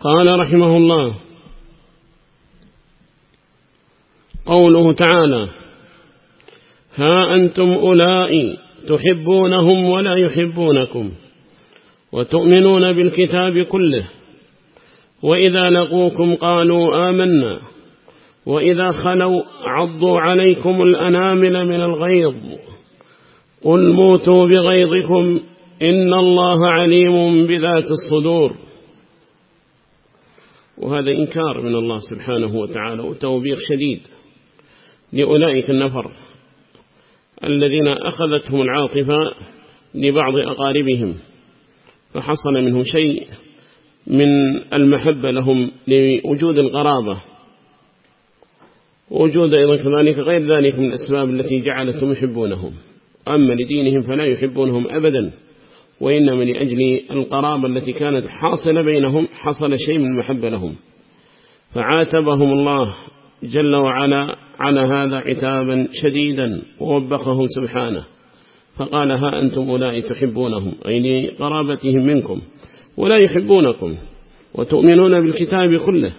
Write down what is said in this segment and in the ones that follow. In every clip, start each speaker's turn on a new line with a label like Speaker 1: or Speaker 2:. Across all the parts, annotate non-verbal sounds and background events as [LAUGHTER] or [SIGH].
Speaker 1: قال رحمه الله قوله تعالى ها أنتم أولئك تحبونهم ولا يحبونكم وتؤمنون بالكتاب كله وإذا لقوكم قالوا آمنا وإذا خلوا عضوا عليكم الأنامل من الغيظ قل موتوا بغيظكم إن الله عليم بذات الصدور وهذا إنكار من الله سبحانه وتعالى وتوبيخ شديد لأولئك النفر الذين أخذتهم العاطفة لبعض أقاربهم فحصل منه شيء من المحبة لهم لوجود القرابة ووجود أيضا كذلك غير ذلك من الأسباب التي جعلتهم يحبونهم. أما لدينهم فلا يحبونهم أبدا. وإنما لأجل القرابة التي كانت حاصلة بينهم حصل شيء من المحبة لهم. فعاتبهم الله جل وعلا على هذا عتابا شديدا ووبخهم سبحانه. فقال ها أنتم أولئك تحبونهم أي لقرابتهم منكم ولا يحبونكم وتؤمنون بالكتاب كله.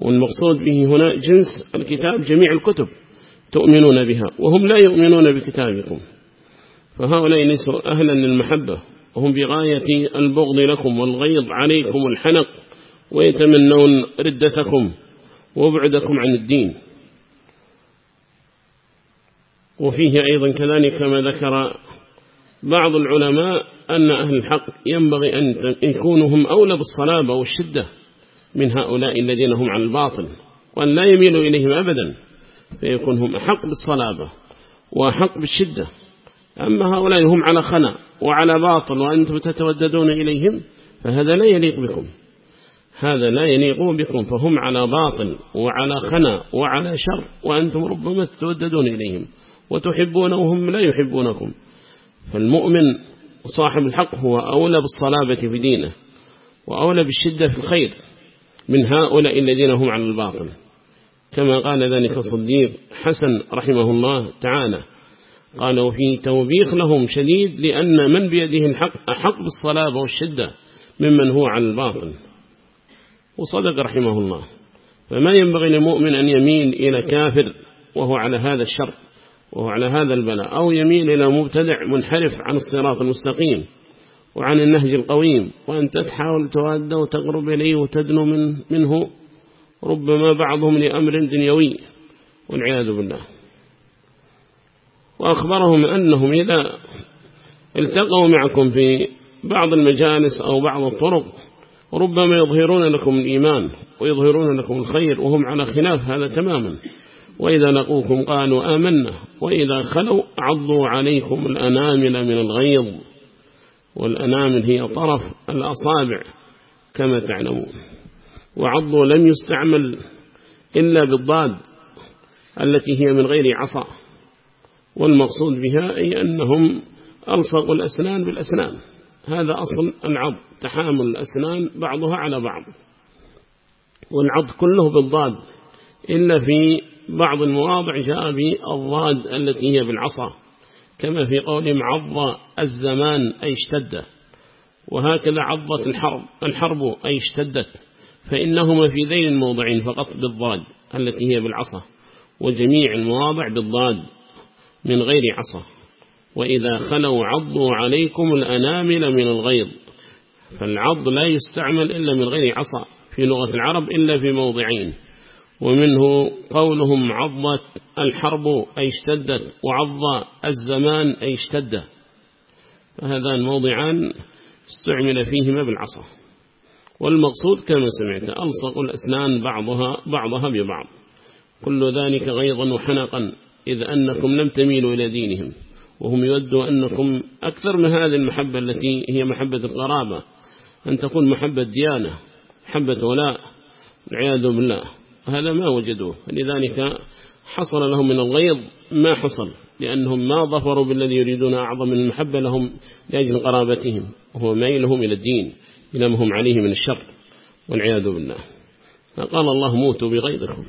Speaker 1: والمقصود به هنا جنس الكتاب جميع الكتب تؤمنون بها وهم لا يؤمنون بكتابكم. فهؤلاء ليسوا أهلا للمحبة. وهم بغاية البغض لكم والغيظ عليكم الحنق ويتمنون ردتكم وابعدكم عن الدين. وفيه أيضا كذلك كما ذكر بعض العلماء أن أهل الحق ينبغي أن يكونوا هم أولى بالصلابة والشدة من هؤلاء الذين هم على الباطل وأن لا يميلوا إليهم أبدا فيكون هم أحق بالصلابة وأحق بالشدة. أما هؤلاء هم على خنا وعلى باطل وأنتم تتوددون إليهم فهذا لا يليق بكم. هذا لا يليق بكم فهم على باطل وعلى خنا وعلى شر وأنتم ربما تتوددون إليهم وتحبونهم لا يحبونكم. فالمؤمن وصاحب الحق هو أولى بالصلابة في دينه وأولى بالشدة في الخير من هؤلاء الذين هم على الباطل. كما قال ذلك صديق حسن رحمه الله تعالى قال وفي توبيخ لهم شديد لأن من بيده الحق أحق بالصلابة والشدة ممن هو على الباطل وصدق رحمه الله. فما ينبغي للمؤمن أن يميل إلى كافر وهو على هذا الشر وهو على هذا البلاء أو يميل إلى مبتدع منحرف عن الصراط المستقيم وعن النهج القويم. وأنت تحاول تواد وتقرب إليه وتدنو من منه. ربما بعضهم لأمر دنيوي والعياذ بالله. وأخبرهم أنهم إذا التقوا معكم في بعض المجالس أو بعض الطرق ربما يظهرون لكم الإيمان ويظهرون لكم الخير وهم على خلاف هذا تماما. وإذا لقوكم قالوا آمنا وإذا خلوا عضوا عليكم الأنامل من الغيظ. والأنامل هي طرف الأصابع كما تعلمون. وعضوا لم يستعمل إلا بالضاد التي هي من غير عصا. والمقصود بها أي أنهم ألصقوا الأسنان بالأسنان. هذا أصل العض تحامل الأسنان بعضها على بعض. والعض كله بالضاد إلا في بعض المواضع جاء بالضاد التي هي بالعصا كما في قولهم عض الزمان أي اشتد. وهكذا عضت الحرب الحرب أي اشتدت. فإنهما في ذين الموضعين فقط بالضاد التي هي بالعصا وجميع المواضع بالضاد. من غير عصا. وإذا خلوا عضوا عليكم الأنامل من الغيظ. فالعض لا يستعمل إلا من غير عصا في لغة العرب إلا في موضعين. ومنه قولهم عضت الحرب أي اشتدت وعض الزمان أي اشتد. فهذان موضعان استعمل فيهما بالعصا. والمقصود كما سمعت ألصق الأسنان بعضها, بعضها ببعض. كل ذلك غيظا وحنقا. إذ أنكم لم تميلوا إلى دينهم وهم يودوا أنكم أكثر من هذه المحبة التي هي محبة القرابة أن تكون محبة ديانة محبة ولاء العياذ بالله. هذا ما وجدوه. لذلك حصل لهم من الغيظ ما حصل لأنهم ما ظفروا بالذي يريدون أعظم من المحبة لهم لأجل قرابتهم وهو ميلهم إلى الدين إلى ما هم عليه من الشر والعياذ بالله. فقال الله موتوا بغيظكم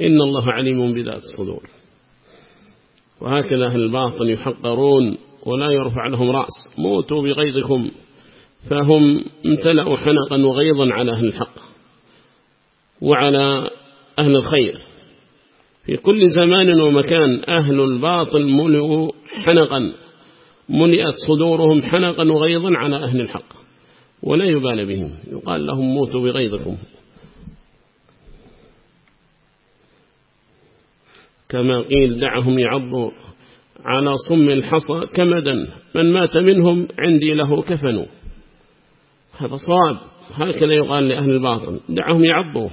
Speaker 1: إن الله عليم بذات الصدور. وهكذا أهل الباطن يحقرون ولا يرفع لهم رأس. موتوا بغيظكم. فهم امتلأوا حنقا وغيظا على أهل الحق وعلى أهل الخير. في كل زمان ومكان أهل الباطل ملئوا حنقا. ملئت صدورهم حنقا وغيظا على أهل الحق. ولا يبال بهم. يقال لهم موتوا بغيظكم. كما قيل دعهم يعضوا على صم الحصى كمدا من مات منهم عندي له كفن. هذا صواب. هكذا يقال لأهل الباطل دعهم يعضوا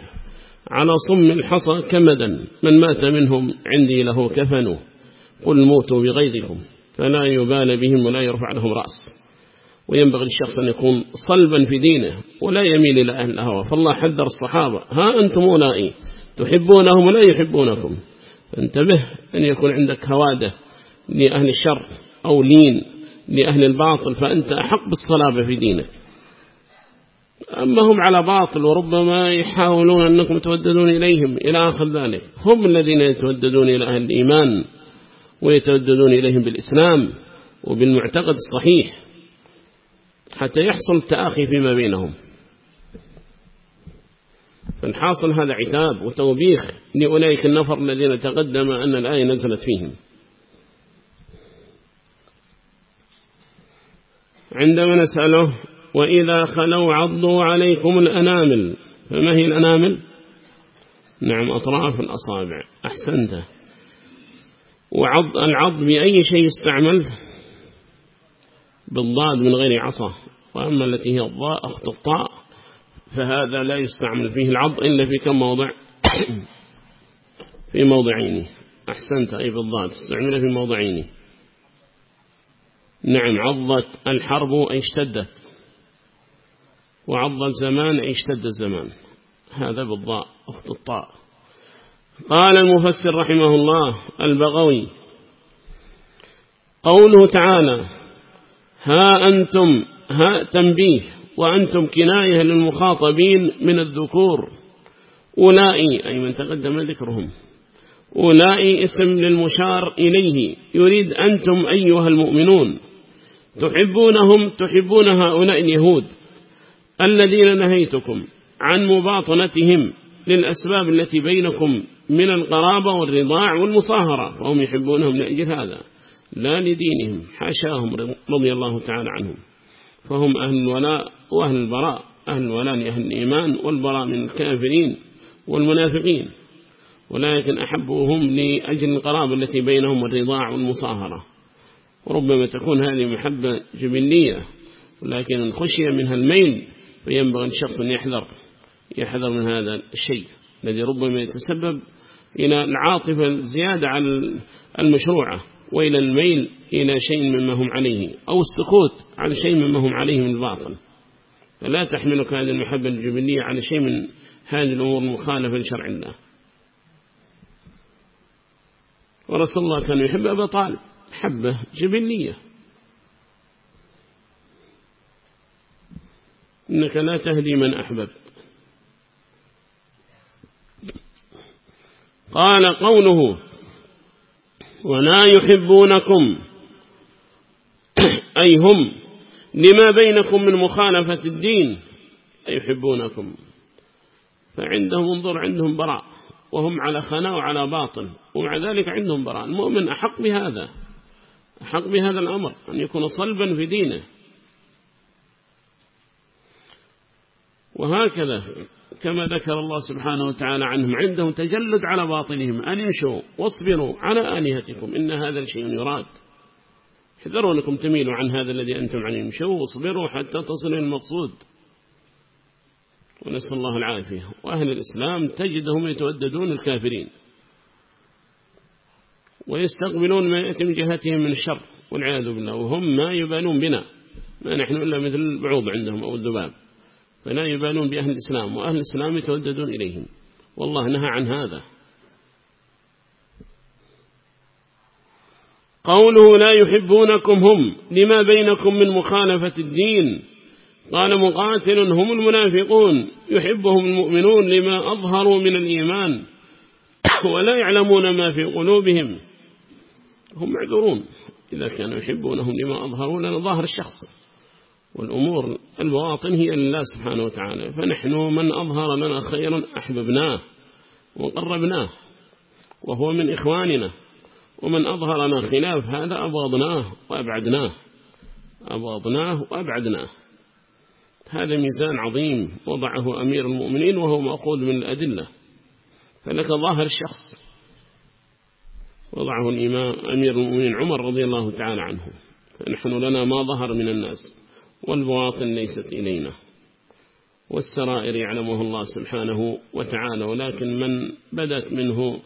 Speaker 1: على صم الحصى كمدا من مات منهم عندي له كفن. قل موتوا بغيظكم فلا يبال بهم ولا يرفع لهم رأس. وينبغي الشخص أن يكون صلبا في دينه ولا يميل إلى أهل الهوى. فالله حذر الصحابة. ها أنتم أولئي تحبونهم ولا يحبونكم. انتبه أن يكون عندك هوادة لأهل الشر أو لين لأهل الباطل فأنت أحق بالصلابة في دينك. أما هم على باطل وربما يحاولون أنكم توددون إليهم إلى آخر ذلك. هم الذين يتوددون إلى أهل الإيمان ويتوددون إليهم بالإسلام وبالمعتقد الصحيح حتى يحصل التآخي فيما بينهم. فالحاصل هذا عتاب وتوبيخ لأولئك النفر الذين تقدم أن الآية نزلت فيهم. عندما نسأله وإذا خلوا عضوا عليكم الأنامل. فما هي الأنامل؟ نعم أطراف الأصابع. أحسنت. وعض العض بأي شيء استعمل بالضاد من غير عصا. وأما التي هي الضاء أخت الطاء. فهذا لا يستعمل فيه العض إلا في كم موضع؟ [COUGHS] في موضعين. أحسنت أي بالضاد استعمل في موضعين. نعم عضت الحرب أي اشتدت. وعض الزمان أي اشتد الزمان. هذا بالضاء أخت الطاء قال المفسر رحمه الله البغوي قوله تعالى ها أنتم ها تنبيه وأنتم كناية للمخاطبين من الذكور. أولئي أي من تقدم ذكرهم. أولئي اسم للمشار إليه. يريد أنتم أيها المؤمنون. تحبونهم تحبون هؤلاء اليهود. الذين نهيتكم عن مباطنتهم للأسباب التي بينكم من القرابة والرضاع والمصاهرة. فهم يحبونهم لأجل هذا. لا لدينهم. حاشاهم رضي الله تعالى عنهم. فهم أهل الولاء وأهل البراء. أهل الولاء لأهل الإيمان والبراء من الكافرين والمنافقين. ولكن أحبوهم لأجل القرابة التي بينهم والرضاع والمصاهرة. وربما تكون هذه محبة جبلية ولكن خشية منها الميل فينبغي الشخص أن يحذر يحذر من هذا الشيء الذي ربما يتسبب إلى العاطفة الزيادة على المشروعة. وإلى الميل إلى شيء مما هم عليه أو السكوت على شيء مما هم عليه من الباطل فلا تحملك هذه المحبة الجبلية على شيء من هذه الأمور المخالفة لشرع الله. ورسول الله كان يحب أبا طالب حبة جبلية. إنك لا تهدي من أحببت. قال قوله ولا يحبونكم. [COUGHS] أي هم. لما بينكم من مخالفة الدين. يحبونكم. فعندهم انظر عندهم براء. وهم على خنا وعلى باطل. ومع ذلك عندهم براء. المؤمن أحق بهذا. أحق بهذا الأمر. أن يكون صلبا في دينه. وهكذا. كما ذكر الله سبحانه وتعالى عنهم عندهم تجلد على باطنهم أن ينشوا واصبروا على آلهتكم إن هذا الشيء يراد. حذروا أنكم تميلوا عن هذا الذي أنتم عنه يمشوا واصبروا حتى تصلوا المقصود. ونسأل الله العافية. وأهل الإسلام تجدهم يتوددون الكافرين. ويستقبلون ما يأتي من جهتهم من الشر والعياذ بالله. وهم ما يبالون بنا. ما نحن إلا مثل البعوض عندهم أو الذباب. فلا يبالون بأهل الإسلام وأهل الإسلام يتوددون إليهم. والله نهى عن هذا. قوله لا يحبونكم هم لما بينكم من مخالفة الدين؟ قال مقاتل هم المنافقون. يحبهم المؤمنون لما أظهروا من الإيمان ولا يعلمون ما في قلوبهم. هم معذورون. إذا كانوا يحبونهم لما أظهروا لنا ظاهر الشخص. والأمور البواطن هي لله سبحانه وتعالى. فنحن من أظهر لنا خيرا أحببناه وقربناه وهو من إخواننا ومن أظهر لنا خلاف هذا أبغضناه وأبعدناه أبغضناه وأبعدناه. هذا ميزان عظيم وضعه أمير المؤمنين وهو مأخوذ من الأدلة. فلك ظاهر الشخص وضعه الإمام أمير المؤمنين عمر رضي الله تعالى عنه. فنحن لنا ما ظهر من الناس. والبواطن ليست إلينا. والسرائر يعلمه الله سبحانه وتعالى ولكن من بدت منه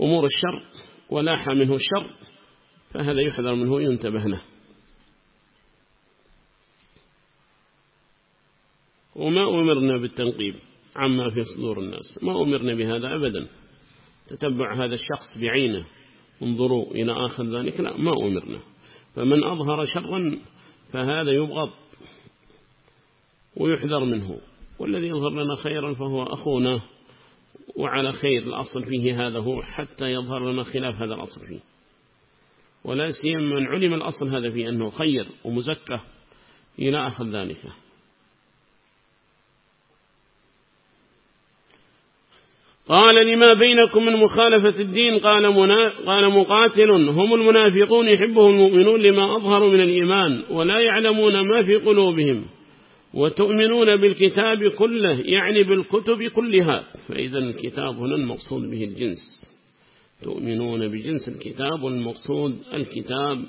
Speaker 1: أمور الشر ولاح منه الشر فهذا يحذر منه ينتبه له. وما أمرنا بالتنقيب عما في صدور الناس ما أمرنا بهذا أبدا. تتبع هذا الشخص بعينه انظروا إلى آخر ذلك لا ما أمرنا. فمن أظهر شرا فهذا يبغض ويحذر منه والذي يظهر لنا خيرا فهو أخونا وعلى خير الأصل فيه هذا هو حتى يظهر لنا خلاف هذا الأصل فيه. ولا سيما من علم الأصل هذا فيه أنه خير ومزكى إلى آخر ذلك. قال لما بينكم من مخالفة الدين؟ قال, منا قال مقاتل. هم المنافقون يحبهم المؤمنون لما أظهروا من الإيمان ولا يعلمون ما في قلوبهم وتؤمنون بالكتاب كله يعني بالكتب كلها. فإذا الكتاب هنا المقصود به الجنس. تؤمنون بجنس الكتاب والمقصود الكتاب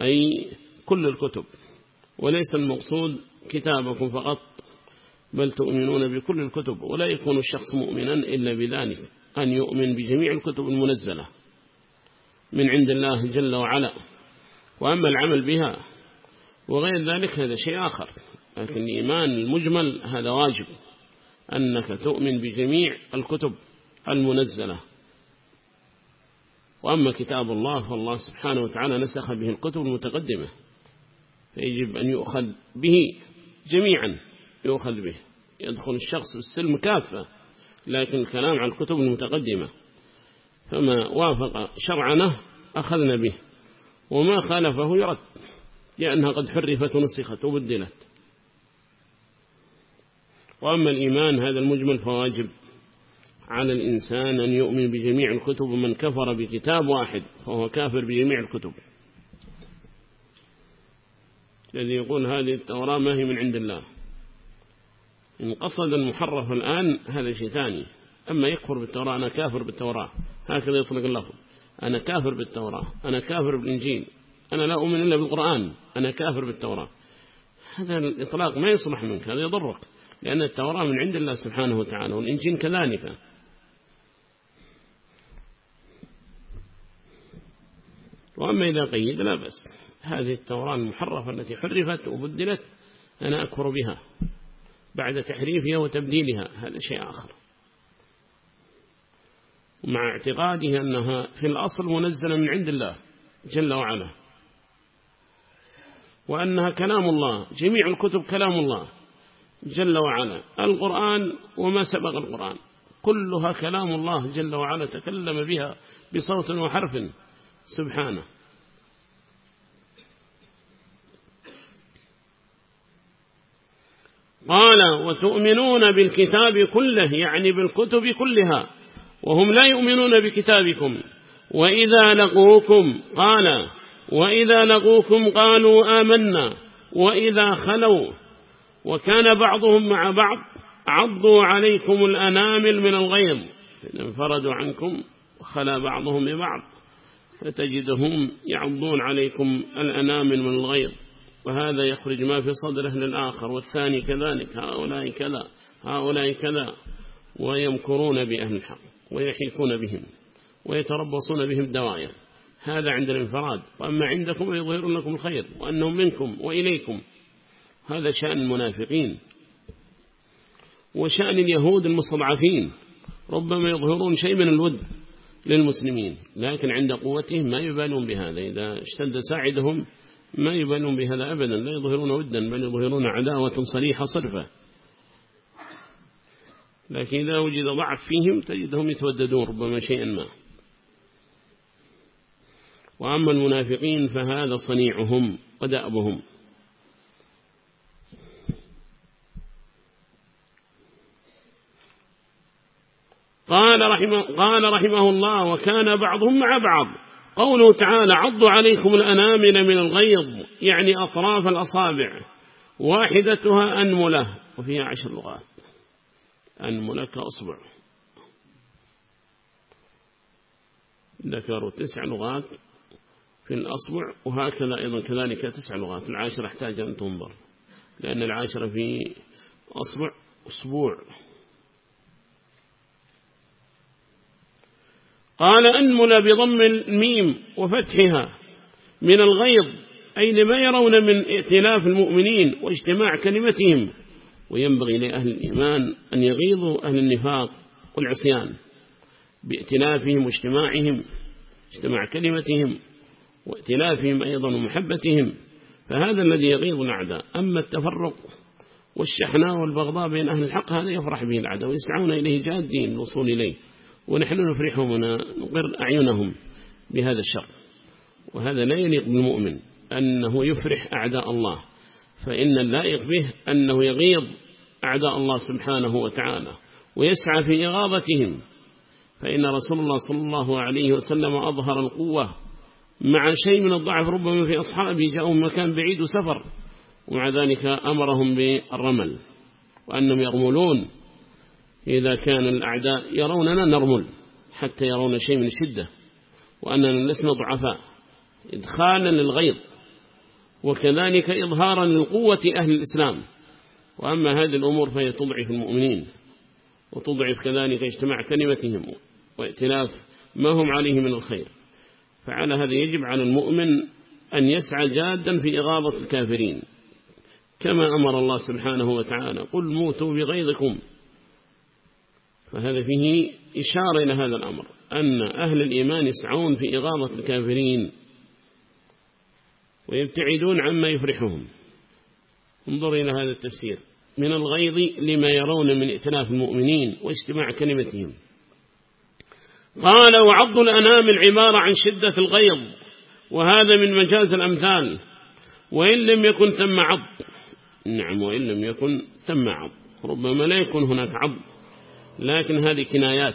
Speaker 1: أي كل الكتب. وليس المقصود كتابكم فقط. بل تؤمنون بكل الكتب ولا يكون الشخص مؤمنا إلا بذلك أن يؤمن بجميع الكتب المنزلة من عند الله جل وعلا. وأما العمل بها وغير ذلك هذا شيء آخر لكن الإيمان المجمل هذا واجب أنك تؤمن بجميع الكتب المنزلة. وأما كتاب الله فالله سبحانه وتعالى نسخ به الكتب المتقدمة فيجب أن يؤخذ به جميعا. يؤخذ به يدخل الشخص بالسلم كافة لكن الكلام عن الكتب المتقدمة. فما وافق شرعنا أخذنا به. وما خالفه يرد لأنها قد حرفت ونسخت وبدلت. وأما الإيمان هذا المجمل فواجب على الإنسان أن يؤمن بجميع الكتب ومن كفر بكتاب واحد فهو كافر بجميع الكتب. الذي يقول هذه التوراة ما هي من عند الله. إن قصد المحرف الآن هذا شيء ثاني. أما يكفر بالتوراة أنا كافر بالتوراة. هكذا يطلق اللفظ. أنا كافر بالتوراة. أنا كافر بالإنجيل. أنا لا أؤمن إلا بالقرآن. أنا كافر بالتوراة. هذا الإطلاق ما يصلح منك هذا يضرك. لأن التوراة من عند الله سبحانه وتعالى والإنجيل كذلك. وأما إذا قيد لا بس هذه التوراة المحرفة التي حرفت وبدلت أنا أكفر بها. بعد تحريفها وتبديلها هذا شيء آخر. مع اعتقاده أنها في الأصل منزلة من عند الله جل وعلا. وأنها كلام الله جميع الكتب كلام الله جل وعلا. القرآن وما سبق القرآن كلها كلام الله جل وعلا تكلم بها بصوت وحرف. سبحانه. قال وتؤمنون بالكتاب كله يعني بالكتب كلها وهم لا يؤمنون بكتابكم. وإذا لقوكم قال وإذا لقوكم قالوا آمنا وإذا خلوا وكان بعضهم مع بعض عضوا عليكم الأنامل من الغيظ انفردوا عنكم وخلا بعضهم ببعض فتجدهم يعضون عليكم الأنامل من الغيظ. وهذا يخرج ما في صدره للآخر والثاني كذلك هؤلاء كذا هؤلاء كذا ويمكرون بأهل الحق ويحيكون بهم ويتربصون بهم الدوائر. هذا عند الانفراد وأما عندكم يظهرون لكم الخير وأنهم منكم وإليكم. هذا شأن المنافقين. وشأن اليهود المستضعفين ربما يظهرون شيء من الود للمسلمين لكن عند قوتهم ما يبالون بهذا. إذا اشتد ساعدهم ما يبالون بهذا أبدا لا يظهرون ودا بل يظهرون عداوة صريحة صرفة. لكن إذا وجد ضعف فيهم تجدهم يتوددون ربما شيئا ما. وأما المنافقين فهذا صنيعهم ودأبهم. قال رحمه, قال رحمه الله وكان بعضهم مع بعض قوله تعالى عضوا عليكم الأنامل من الغيظ يعني أطراف الأصابع واحدتها أنملة وفيها عشر لغات. أنملة كأصبع. ذكروا تسع لغات في الأصبع وهكذا أيضا كذلك تسع لغات. العاشرة احتاج أن تنظر لأن العاشرة في أصبع أسبوع. قال أنمل بضم الميم وفتحها من الغيظ أي لما يرون من ائتلاف المؤمنين واجتماع كلمتهم وينبغي لأهل الإيمان أن يغيظوا أهل النفاق والعصيان بائتلافهم واجتماعهم اجتماع كلمتهم وائتلافهم أيضا ومحبتهم فهذا الذي يغيظ الأعداء. أما التفرق والشحناء والبغضاء بين أهل الحق هذا يفرح به العدو ويسعون إليه جادين الوصول إليه. ونحن نفرحهم ونقر أعينهم بهذا الشر. وهذا لا يليق بالمؤمن أنه يفرح أعداء الله فإن اللائق به أنه يغيظ أعداء الله سبحانه وتعالى ويسعى في إغاظتهم. فإن رسول الله صلى الله عليه وسلم أظهر القوة مع شيء من الضعف ربما في أصحابه جاءوا مكان بعيد وسفر ومع ذلك أمرهم بالرمل وأنهم يرملون إذا كان الأعداء يروننا نرمل حتى يرون شيء من الشدة وأننا لسنا ضعفاء إدخالا للغيظ وكذلك إظهارا لقوة أهل الإسلام. وأما هذه الأمور فهي تضعف المؤمنين وتضعف كذلك اجتماع كلمتهم وائتلاف ما هم عليه من الخير. فعلى هذا يجب على المؤمن أن يسعى جادا في إغاظة الكافرين. كما أمر الله سبحانه وتعالى قل موتوا بغيظكم. فهذا فيه إشارة إلى هذا الأمر أن أهل الإيمان يسعون في إغاظة الكافرين ويبتعدون عما يفرحهم. انظر إلى هذا التفسير. من الغيظ لما يرون من ائتلاف المؤمنين واجتماع كلمتهم. قال وعض الأنام العبارة عن شدة الغيظ وهذا من مجاز الأمثال. وإن لم يكن ثم عض. نعم وإن لم يكن ثم عض. ربما لا يكون هناك عض. لكن هذه كنايات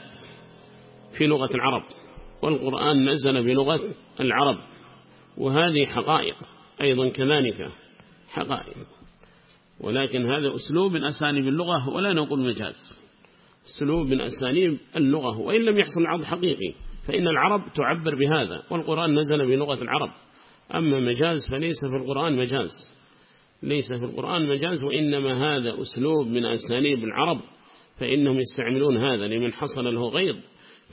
Speaker 1: في لغة العرب والقرآن نزل بلغة العرب وهذه حقائق أيضا كذلك حقائق. ولكن هذا أسلوب من أساليب اللغة ولا نقول مجاز. أسلوب من أساليب اللغة وإن لم يحصل العرض حقيقي فإن العرب تعبر بهذا والقرآن نزل بلغة العرب. أما مجاز فليس في القرآن مجاز ليس في القرآن مجاز وإنما هذا أسلوب من أساليب العرب فإنهم يستعملون هذا لمن حصل له غيظ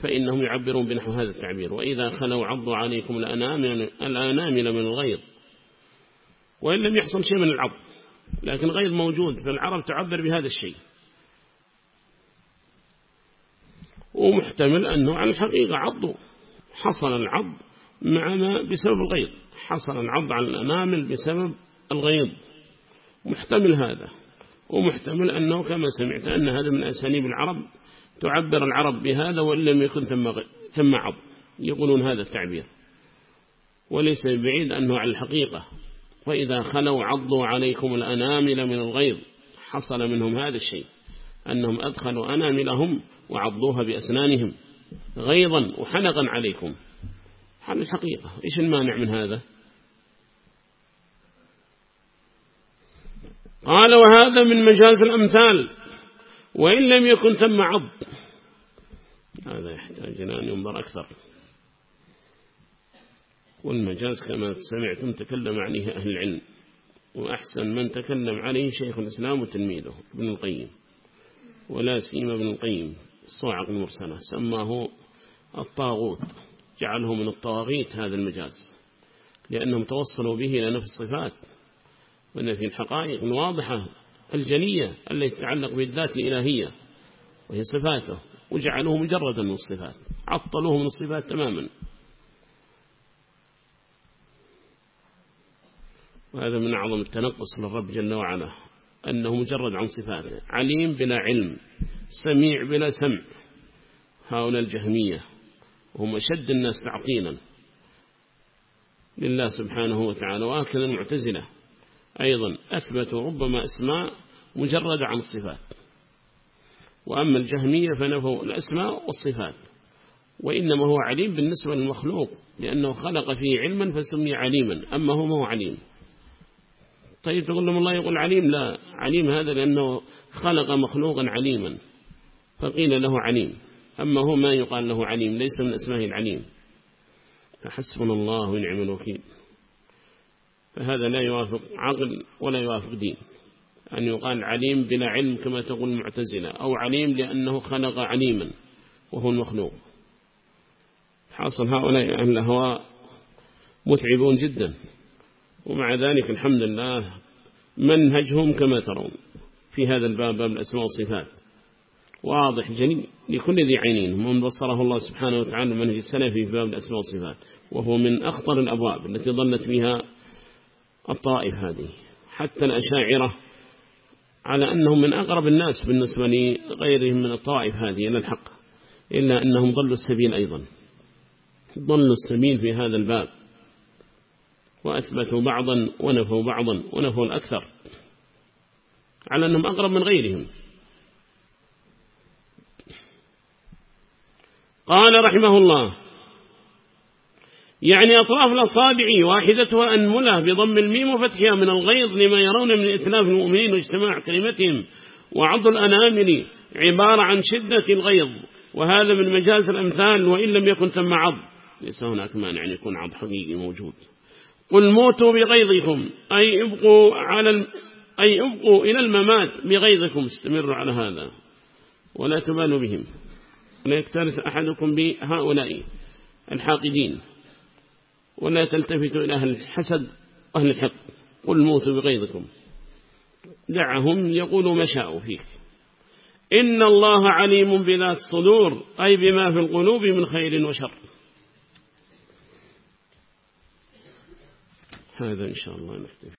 Speaker 1: فإنهم يعبرون بنحو هذا التعبير. وإذا خلوا عضوا عليكم الأنامل من الغيظ. وإن لم يحصل شيء من العض. لكن غيظ موجود فالعرب تعبر بهذا الشيء. ومحتمل أنه على الحقيقة عضوا حصل العض مع ما بسبب الغيظ. حصل العض على الأنامل بسبب الغيظ. محتمل هذا. ومحتمل أنه كما سمعت أن هذا من أسانيب العرب تعبر العرب بهذا وإن لم يكن ثم, ثم عض. يقولون هذا التعبير. وليس بعيد أنه على الحقيقة. وإذا خلوا عضوا عليكم الأنامل من الغيظ. حصل منهم هذا الشيء. أنهم أدخلوا أناملهم وعضوها بأسنانهم. غيظا وحنقا عليكم. هذا الحقيقة. إيش المانع من هذا؟ قال وهذا من مجاز الأمثال وإن لم يكن ثم عض. هذا يحتاج أن ينظر أكثر. والمجاز كما سمعتم تكلم عليه أهل العلم وأحسن من تكلم عليه شيخ الإسلام وتلميذه ابن القيم ولا سيما ابن القيم الصواعق المرسلة سماه الطاغوت جعله من الطواغيت هذا المجاز لأنهم توصلوا به إلى نفس الصفات. وأن في الحقائق الواضحة الجلية التي تتعلق بالذات الإلهية وهي صفاته. وجعلوه مجردا من الصفات. عطلوه من الصفات تماما. وهذا من أعظم التنقص للرب جل وعلا. أنه مجرد عن صفاته عليم بلا علم. سميع بلا سمع. هؤلاء الجهمية. وهم أشد الناس تعطيلا لله سبحانه وتعالى. وهكذا المعتزلة. أيضا أثبتوا ربما أسماء مجرد عن الصفات وأما الجهمية فنفوا الأسماء والصفات. وإنما هو عليم بالنسبة للمخلوق لأنه خلق فيه علما فسمي عليما أما هو ما هو عليم. طيب تقول لهم الله يقول عليم؟ لا عليم هذا لأنه خلق مخلوقا عليما فقيل له عليم. أما هو ما يقال له عليم؟ ليس من أسماء العليم. فحسبنا الله ونعم الوكيل. فهذا لا يوافق عقل ولا يوافق دين. أن يقال عليم بلا علم كما تقول المعتزلة أو عليم لأنه خلق عليما وهو المخلوق. حاصل هؤلاء أهل الأهواء متعبون جدا. ومع ذلك الحمد لله منهجهم كما ترون في هذا الباب باب الأسماء والصفات. واضح جلي لكل ذي عينين. من بصره الله سبحانه وتعالى المنهج السلفي في باب الأسماء والصفات وهو من أخطر الأبواب التي ظلت بها الطائف هذه حتى الأشاعرة على أنهم من أقرب الناس بالنسبة لغيرهم من الطائف هذه إلى الحق إلا أنهم ضلوا السبيل أيضا. ضلوا السبيل في هذا الباب. وأثبتوا بعضا ونفوا بعضا ونفوا الأكثر. على أنهم أقرب من غيرهم. قال رحمه الله يعني أطراف الأصابع واحدتها أنملة بضم الميم وفتحها من الغيظ لما يرون من إتلاف المؤمنين واجتماع كلمتهم وعض الأنامل عبارة عن شدة الغيظ وهذا من مجاز الأمثال وإن لم يكن تم عض. ليس هناك مانع أن يكون عض حقيقي موجود. قل موتوا بغيظكم أي ابقوا, على الم... أي ابقوا إلى الممات بغيظكم استمروا على هذا ولا تبالوا بهم. ولا يكترث أحدكم بهؤلاء الحاقدين. ولا تلتفتوا إلى أهل الحسد وأهل الحق قل موتوا بغيظكم. دعهم يقولوا ما شاءوا فيك. إن الله عليم بذات الصدور أي بما في القلوب من خير وشر. هذا إن شاء الله نحتفل